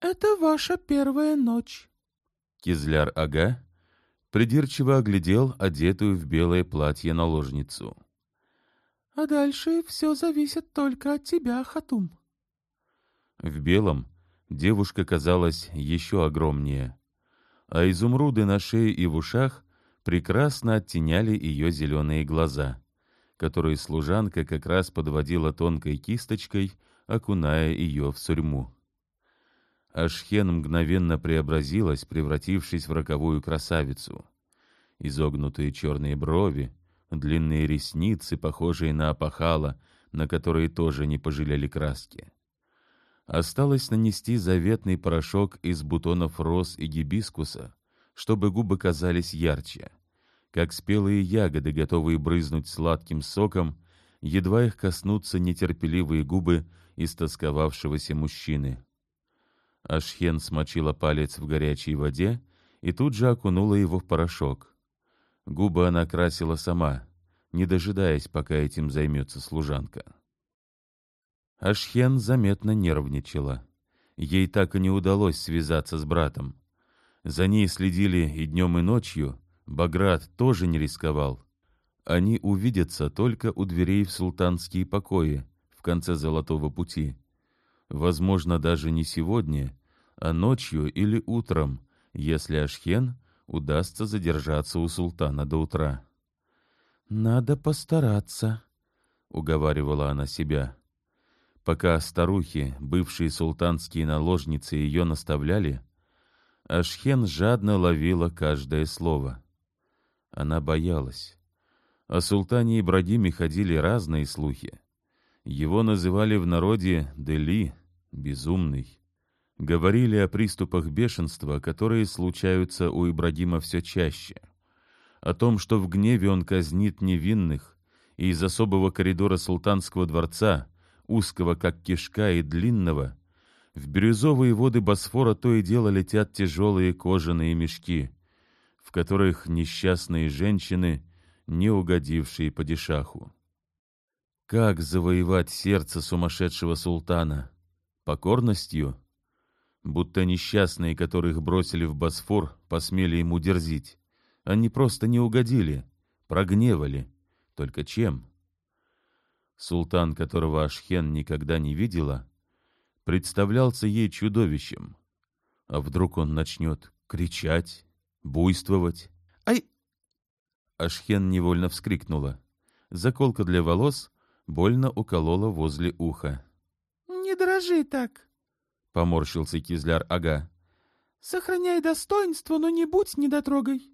Это ваша первая ночь. Кизляр-ага придирчиво оглядел одетую в белое платье наложницу. А дальше все зависит только от тебя, Хатум. В белом девушка казалась еще огромнее, а изумруды на шее и в ушах прекрасно оттеняли ее зеленые глаза, которые служанка как раз подводила тонкой кисточкой, окуная ее в сурьму. Ашхен мгновенно преобразилась, превратившись в роковую красавицу. Изогнутые черные брови, длинные ресницы, похожие на опахала, на которые тоже не пожалели краски. Осталось нанести заветный порошок из бутонов роз и гибискуса, чтобы губы казались ярче, как спелые ягоды, готовые брызнуть сладким соком, едва их коснутся нетерпеливые губы истосковавшегося мужчины. Ашхен смочила палец в горячей воде и тут же окунула его в порошок. Губы она красила сама, не дожидаясь, пока этим займется служанка. Ашхен заметно нервничала. Ей так и не удалось связаться с братом. За ней следили и днем, и ночью. Баграт тоже не рисковал. Они увидятся только у дверей в султанские покои в конце Золотого пути. Возможно, даже не сегодня, а ночью или утром, если Ашхен удастся задержаться у султана до утра. «Надо постараться», — уговаривала она себя. Пока старухи, бывшие султанские наложницы, ее наставляли, Ашхен жадно ловила каждое слово. Она боялась. О султане Ибрагиме ходили разные слухи. Его называли в народе Дели, безумный. Говорили о приступах бешенства, которые случаются у Ибрагима все чаще — о том, что в гневе он казнит невинных, и из особого коридора султанского дворца, узкого как кишка и длинного, в бирюзовые воды Босфора то и дело летят тяжелые кожаные мешки, в которых несчастные женщины, не угодившие падишаху. Как завоевать сердце сумасшедшего султана? Покорностью? Будто несчастные, которых бросили в Босфор, посмели ему дерзить. Они просто не угодили, прогневали. Только чем? Султан, которого Ашхен никогда не видела, представлялся ей чудовищем. А вдруг он начнет кричать, буйствовать? «Ай!» Ашхен невольно вскрикнула. Заколка для волос больно уколола возле уха. «Не дрожи так!» — поморщился Кизляр-ага. «Сохраняй достоинство, но не будь недотрогой.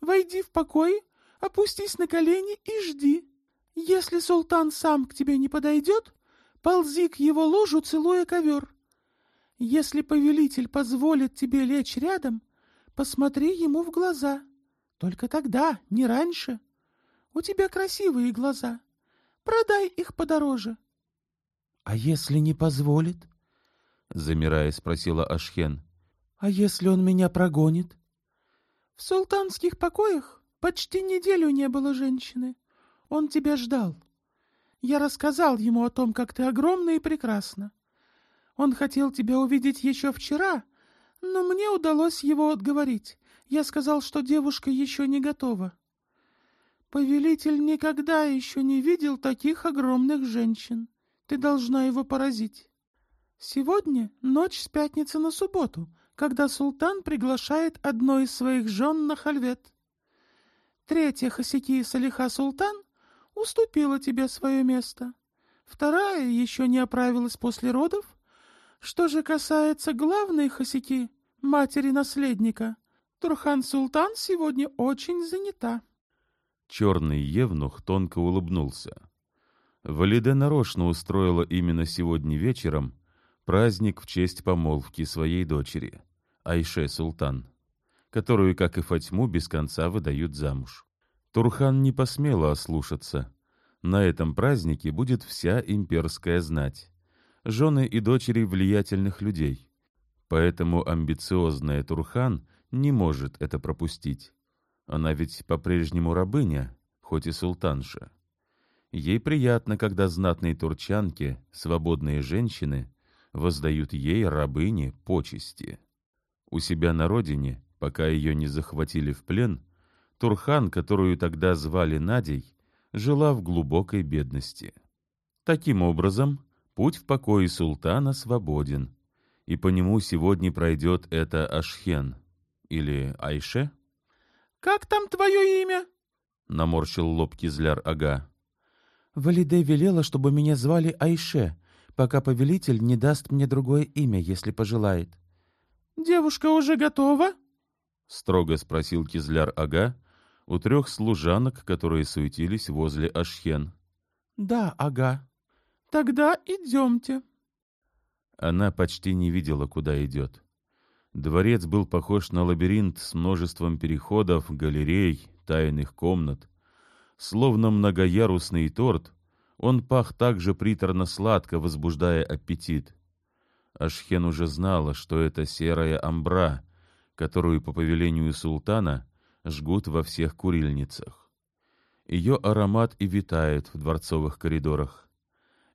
Войди в покой, опустись на колени и жди. Если султан сам к тебе не подойдет, ползи к его ложу, целуя ковер. Если повелитель позволит тебе лечь рядом, посмотри ему в глаза. Только тогда, не раньше. У тебя красивые глаза. Продай их подороже. — А если не позволит? — замирая спросила Ашхен. — А если он меня прогонит? В султанских покоях почти неделю не было женщины. Он тебя ждал. Я рассказал ему о том, как ты огромна и прекрасна. Он хотел тебя увидеть еще вчера, но мне удалось его отговорить. Я сказал, что девушка еще не готова. Повелитель никогда еще не видел таких огромных женщин. Ты должна его поразить. Сегодня ночь с пятницы на субботу, когда султан приглашает одной из своих жен на хальвет. Третья Хасики Салиха Султан уступила тебе свое место. Вторая еще не оправилась после родов. Что же касается главной Хасики, матери наследника, Турхан Султан сегодня очень занята. Черный евнух тонко улыбнулся. Валиде нарочно устроила именно сегодня вечером праздник в честь помолвки своей дочери. Айше Султан, которую, как и Фатьму, без конца выдают замуж. Турхан не посмела ослушаться. На этом празднике будет вся имперская знать, жены и дочери влиятельных людей. Поэтому амбициозная Турхан не может это пропустить. Она ведь по-прежнему рабыня, хоть и султанша. Ей приятно, когда знатные турчанки, свободные женщины, воздают ей, рабыне, почести. У себя на родине, пока ее не захватили в плен, Турхан, которую тогда звали Надей, жила в глубокой бедности. Таким образом, путь в покое султана свободен, и по нему сегодня пройдет это Ашхен, или Айше. — Как там твое имя? — наморщил лоб Кизляр-ага. — Валиде велела, чтобы меня звали Айше, пока повелитель не даст мне другое имя, если пожелает. — Девушка уже готова? — строго спросил Кизляр-ага у трех служанок, которые суетились возле Ашхен. — Да, ага. — Тогда идемте. Она почти не видела, куда идет. Дворец был похож на лабиринт с множеством переходов, галерей, тайных комнат. Словно многоярусный торт, он пах так же приторно-сладко, возбуждая аппетит. Ашхен уже знала, что это серая амбра, которую по повелению султана жгут во всех курильницах. Ее аромат и витает в дворцовых коридорах.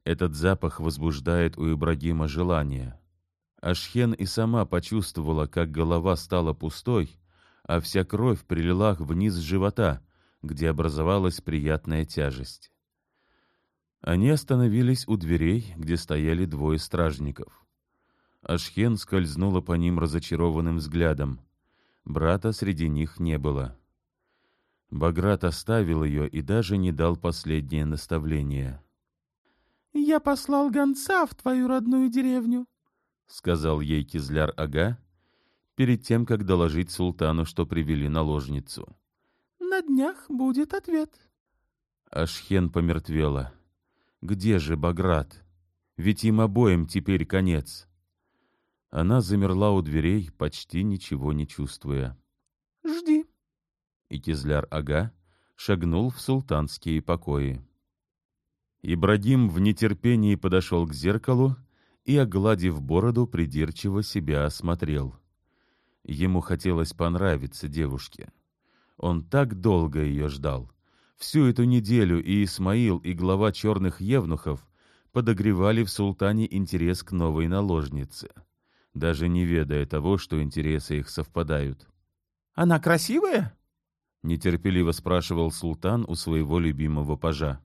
Этот запах возбуждает у Ибрагима желание. Ашхен и сама почувствовала, как голова стала пустой, а вся кровь прилила вниз живота, где образовалась приятная тяжесть. Они остановились у дверей, где стояли двое стражников. Ашхен скользнула по ним разочарованным взглядом. Брата среди них не было. Баграт оставил ее и даже не дал последнее наставление. «Я послал гонца в твою родную деревню», — сказал ей Кизляр-ага, перед тем, как доложить султану, что привели наложницу. «На днях будет ответ». Ашхен помертвела. «Где же Баграт? Ведь им обоим теперь конец». Она замерла у дверей, почти ничего не чувствуя. «Жди». И Кизляр-ага шагнул в султанские покои. Ибрагим в нетерпении подошел к зеркалу и, огладив бороду, придирчиво себя осмотрел. Ему хотелось понравиться девушке. Он так долго ее ждал. Всю эту неделю и Исмаил, и глава черных евнухов подогревали в султане интерес к новой наложнице — даже не ведая того, что интересы их совпадают. «Она красивая?» — нетерпеливо спрашивал султан у своего любимого пажа.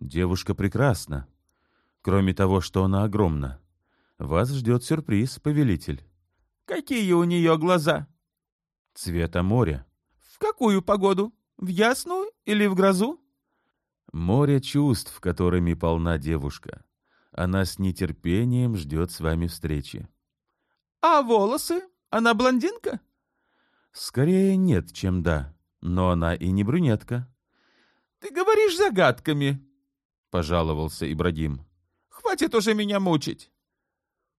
«Девушка прекрасна. Кроме того, что она огромна. Вас ждет сюрприз, повелитель». «Какие у нее глаза?» «Цвета моря». «В какую погоду? В ясную или в грозу?» «Море чувств, которыми полна девушка. Она с нетерпением ждет с вами встречи». А волосы? Она блондинка? Скорее нет, чем да. Но она и не брюнетка. Ты говоришь загадками, пожаловался Ибрагим. Хватит уже меня мучить.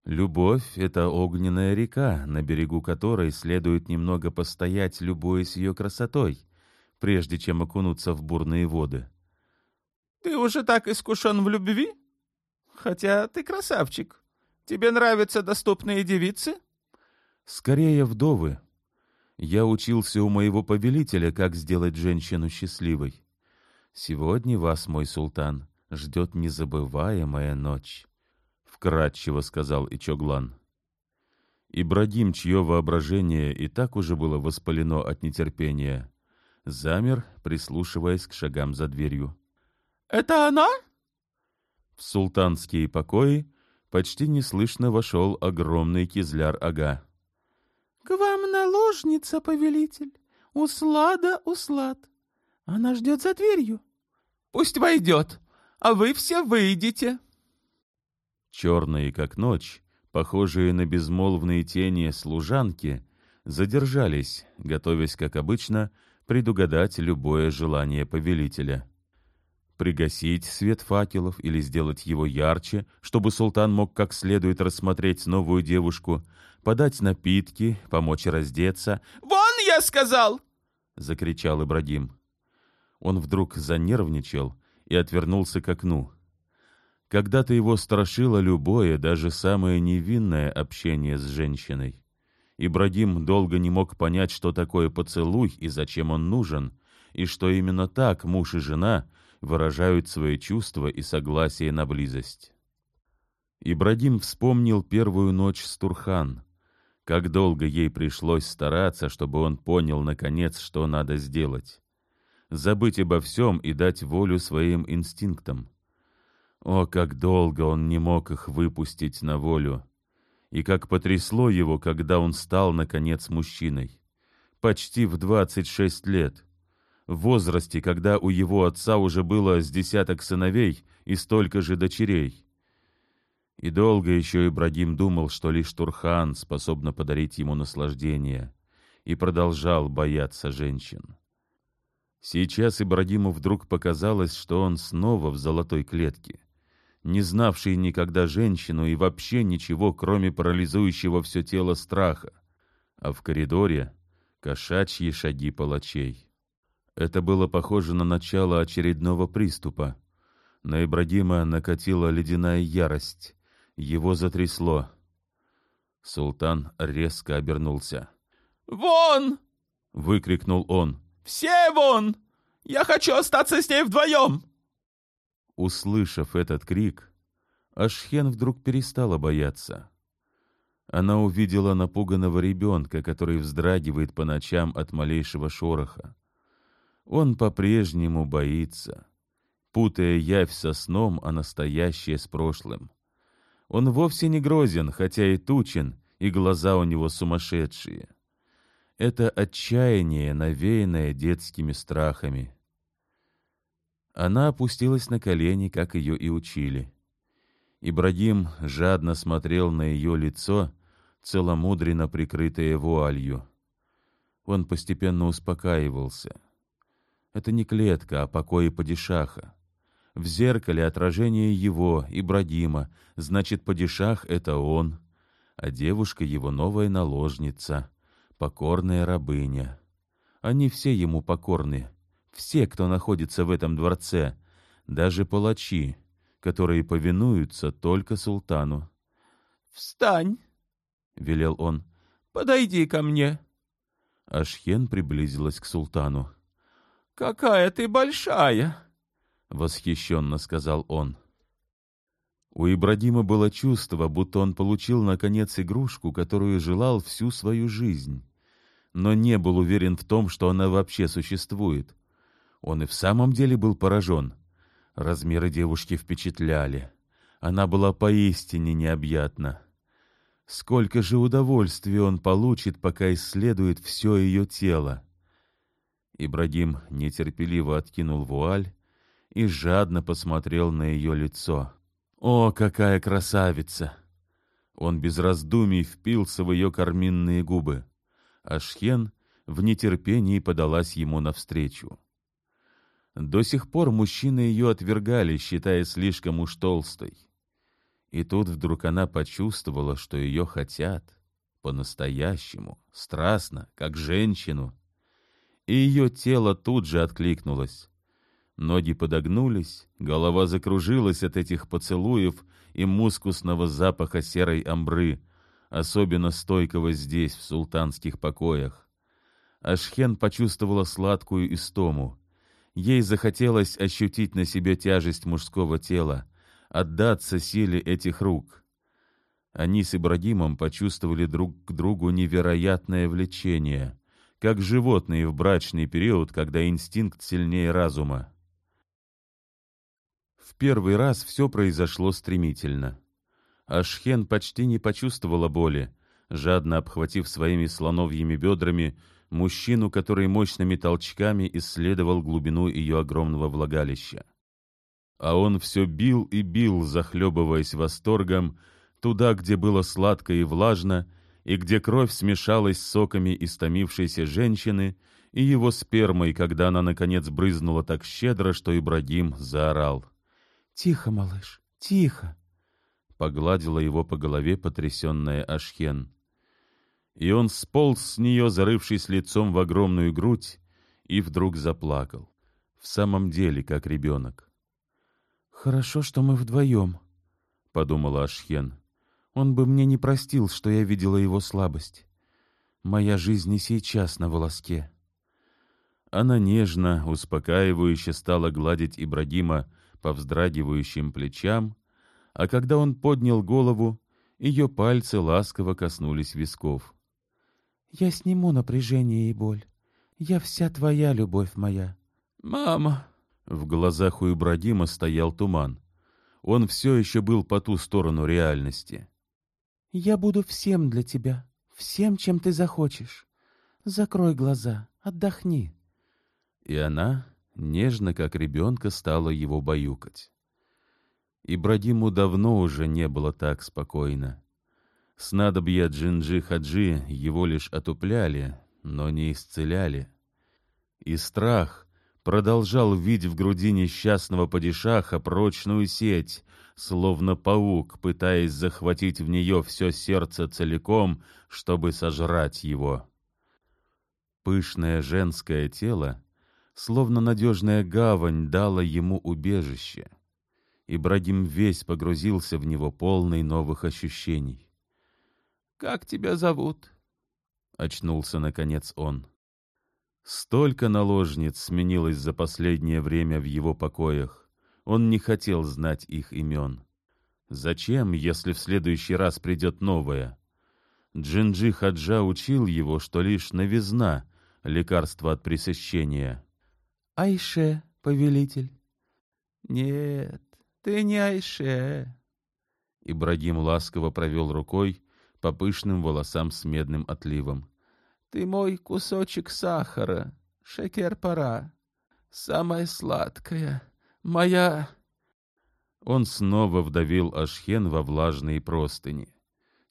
Любовь — это огненная река, на берегу которой следует немного постоять, любуясь ее красотой, прежде чем окунуться в бурные воды. Ты уже так искушен в любви? Хотя ты красавчик. Тебе нравятся доступные девицы? Скорее вдовы. Я учился у моего повелителя, как сделать женщину счастливой. Сегодня вас, мой султан, ждет незабываемая ночь, — вкратчиво сказал Ичоглан. Ибрагим, чье воображение и так уже было воспалено от нетерпения, замер, прислушиваясь к шагам за дверью. — Это она? В султанские покои почти неслышно вошел огромный кизляр-ага. — К вам наложница, повелитель, услада услад. Она ждет за дверью. — Пусть войдет, а вы все выйдете. Черные, как ночь, похожие на безмолвные тени служанки, задержались, готовясь, как обычно, предугадать любое желание повелителя — пригасить свет факелов или сделать его ярче, чтобы султан мог как следует рассмотреть новую девушку, подать напитки, помочь раздеться. «Вон, я сказал!» — закричал Ибрагим. Он вдруг занервничал и отвернулся к окну. Когда-то его страшило любое, даже самое невинное общение с женщиной. Ибрагим долго не мог понять, что такое поцелуй и зачем он нужен, и что именно так муж и жена — выражают свои чувства и согласие на близость. Ибрагим вспомнил первую ночь с Турхан, как долго ей пришлось стараться, чтобы он понял, наконец, что надо сделать. Забыть обо всем и дать волю своим инстинктам. О, как долго он не мог их выпустить на волю! И как потрясло его, когда он стал, наконец, мужчиной. Почти в двадцать шесть лет. В возрасте, когда у его отца уже было с десяток сыновей и столько же дочерей. И долго еще Ибрагим думал, что лишь Турхан способна подарить ему наслаждение, и продолжал бояться женщин. Сейчас Ибрагиму вдруг показалось, что он снова в золотой клетке, не знавший никогда женщину и вообще ничего, кроме парализующего все тело страха, а в коридоре кошачьи шаги палачей. Это было похоже на начало очередного приступа. На Ибрагима накатила ледяная ярость, его затрясло. Султан резко обернулся. «Вон!» — выкрикнул он. «Все вон! Я хочу остаться с ней вдвоем!» Услышав этот крик, Ашхен вдруг перестала бояться. Она увидела напуганного ребенка, который вздрагивает по ночам от малейшего шороха. Он по-прежнему боится, путая явь со сном, а настоящее с прошлым. Он вовсе не грозен, хотя и тучен, и глаза у него сумасшедшие. Это отчаяние, навеянное детскими страхами. Она опустилась на колени, как ее и учили. Ибрагим жадно смотрел на ее лицо, целомудренно прикрытое вуалью. Он постепенно успокаивался. Это не клетка, а покой падишаха. В зеркале отражение его, Ибрагима, значит, падишах — это он, а девушка — его новая наложница, покорная рабыня. Они все ему покорны, все, кто находится в этом дворце, даже палачи, которые повинуются только султану. «Встань!» — велел он. «Подойди ко мне!» Ашхен приблизилась к султану. «Какая ты большая!» восхищенно сказал он. У Ибрагима было чувство, будто он получил наконец игрушку, которую желал всю свою жизнь, но не был уверен в том, что она вообще существует. Он и в самом деле был поражен. Размеры девушки впечатляли. Она была поистине необъятна. Сколько же удовольствия он получит, пока исследует все ее тело. Ибрагим нетерпеливо откинул вуаль и жадно посмотрел на ее лицо. «О, какая красавица!» Он без раздумий впился в ее карминные губы. Ашхен в нетерпении подалась ему навстречу. До сих пор мужчины ее отвергали, считая слишком уж толстой. И тут вдруг она почувствовала, что ее хотят, по-настоящему, страстно, как женщину. И ее тело тут же откликнулось. Ноги подогнулись, голова закружилась от этих поцелуев и мускусного запаха серой амбры, особенно стойкого здесь, в султанских покоях. Ашхен почувствовала сладкую истому. Ей захотелось ощутить на себе тяжесть мужского тела, отдаться силе этих рук. Они с Ибрагимом почувствовали друг к другу невероятное влечение, как животные в брачный период, когда инстинкт сильнее разума. В первый раз все произошло стремительно. Ашхен почти не почувствовала боли, жадно обхватив своими слоновьими бедрами мужчину, который мощными толчками исследовал глубину ее огромного влагалища. А он все бил и бил, захлебываясь восторгом, туда, где было сладко и влажно, и где кровь смешалась с соками истомившейся женщины и его спермой, когда она, наконец, брызнула так щедро, что Ибрагим заорал — «Тихо, малыш, тихо!» Погладила его по голове потрясенная Ашхен. И он сполз с нее, зарывшись лицом в огромную грудь, и вдруг заплакал. В самом деле, как ребенок. «Хорошо, что мы вдвоем», — подумала Ашхен. «Он бы мне не простил, что я видела его слабость. Моя жизнь и сейчас на волоске». Она нежно, успокаивающе стала гладить Ибрагима по вздрагивающим плечам, а когда он поднял голову, ее пальцы ласково коснулись висков. «Я сниму напряжение и боль. Я вся твоя, любовь моя». «Мама!» В глазах у Ибрагима стоял туман. Он все еще был по ту сторону реальности. «Я буду всем для тебя, всем, чем ты захочешь. Закрой глаза, отдохни». И она, нежно как ребенка, стала его баюкать. Ибрагиму давно уже не было так спокойно. Снадобья Джинджи-Хаджи его лишь отупляли, но не исцеляли. И страх продолжал видеть в груди несчастного падишаха прочную сеть, словно паук, пытаясь захватить в нее все сердце целиком, чтобы сожрать его. Пышное женское тело, словно надежная гавань, дало ему убежище. Ибрагим весь погрузился в него полный новых ощущений. «Как тебя зовут?» — очнулся, наконец, он. Столько наложниц сменилось за последнее время в его покоях. Он не хотел знать их имен. Зачем, если в следующий раз придет новая? Джинджи Хаджа учил его, что лишь новизна — лекарство от пресыщения. — Айше, повелитель. — Нет, ты не Айше. Ибрагим ласково провел рукой по пышным волосам с медным отливом. — Ты мой кусочек сахара, шекер-пора, самая сладкая, моя... Он снова вдавил Ашхен во влажные простыни.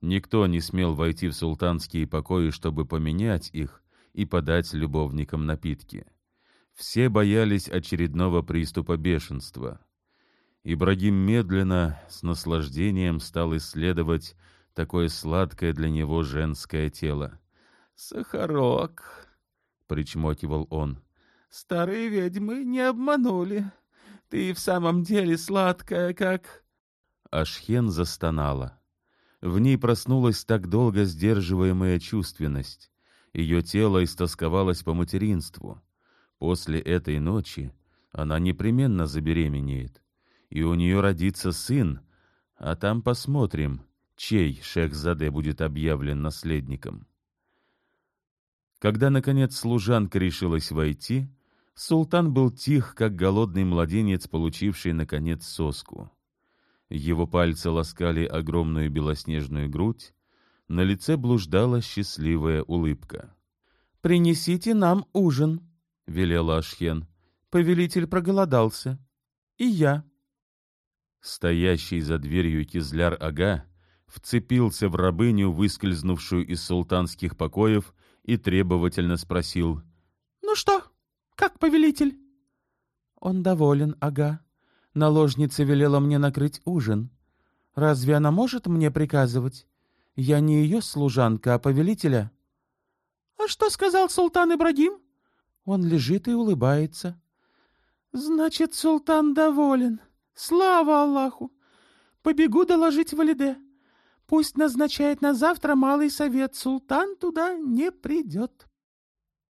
Никто не смел войти в султанские покои, чтобы поменять их и подать любовникам напитки. Все боялись очередного приступа бешенства. Ибрагим медленно, с наслаждением стал исследовать такое сладкое для него женское тело. «Сахарок», — причмокивал он, — «старые ведьмы не обманули. Ты в самом деле сладкая, как...» Ашхен застонала. В ней проснулась так долго сдерживаемая чувственность. Ее тело истосковалось по материнству. После этой ночи она непременно забеременеет, и у нее родится сын, а там посмотрим, чей шех-заде будет объявлен наследником. Когда, наконец, служанка решилась войти, Султан был тих, как голодный младенец, получивший, наконец, соску. Его пальцы ласкали огромную белоснежную грудь, на лице блуждала счастливая улыбка. «Принесите нам ужин», — велела Ашхен. «Повелитель проголодался. И я». Стоящий за дверью Кизляр-ага вцепился в рабыню, выскользнувшую из султанских покоев, и требовательно спросил. «Ну что?» Как повелитель?» «Он доволен, ага. Наложница велела мне накрыть ужин. Разве она может мне приказывать? Я не ее служанка, а повелителя». «А что сказал султан Ибрагим?» Он лежит и улыбается. «Значит, султан доволен. Слава Аллаху! Побегу доложить Валиде. Пусть назначает на завтра малый совет. Султан туда не придет».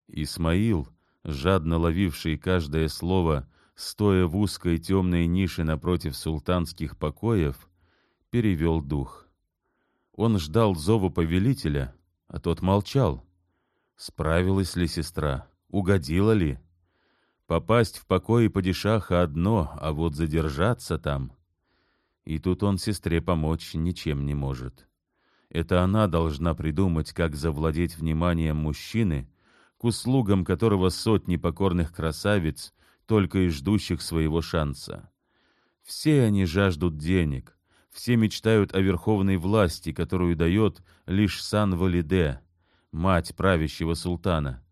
Исмаил жадно ловивший каждое слово, стоя в узкой темной нише напротив султанских покоев, перевел дух. Он ждал зова повелителя, а тот молчал. Справилась ли сестра? Угодила ли? Попасть в покои падишаха одно, а вот задержаться там... И тут он сестре помочь ничем не может. Это она должна придумать, как завладеть вниманием мужчины к услугам которого сотни покорных красавиц, только и ждущих своего шанса. Все они жаждут денег, все мечтают о верховной власти, которую дает лишь Сан-Валиде, мать правящего султана.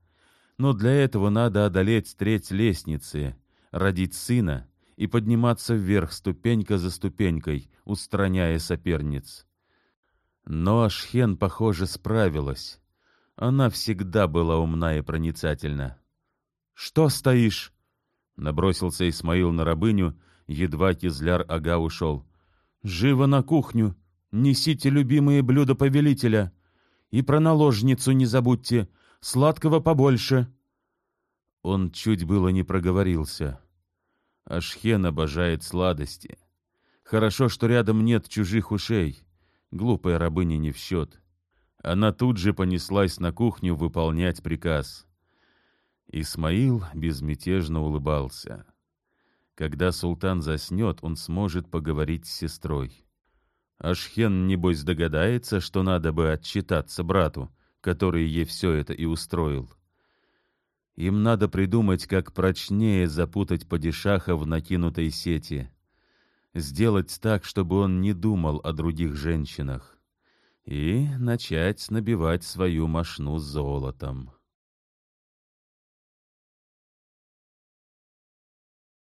Но для этого надо одолеть треть лестницы, родить сына и подниматься вверх ступенька за ступенькой, устраняя соперниц. Но Ашхен, похоже, справилась. Она всегда была умна и проницательна. «Что стоишь?» — набросился Исмаил на рабыню, едва Кизляр-ага ушел. «Живо на кухню! Несите любимые блюда повелителя! И про наложницу не забудьте! Сладкого побольше!» Он чуть было не проговорился. Ашхен обожает сладости. Хорошо, что рядом нет чужих ушей. Глупая рабыня не в счет. Она тут же понеслась на кухню выполнять приказ. Исмаил безмятежно улыбался. Когда султан заснет, он сможет поговорить с сестрой. Ашхен, небось, догадается, что надо бы отчитаться брату, который ей все это и устроил. Им надо придумать, как прочнее запутать падишаха в накинутой сети. Сделать так, чтобы он не думал о других женщинах. И начать набивать свою мошну золотом.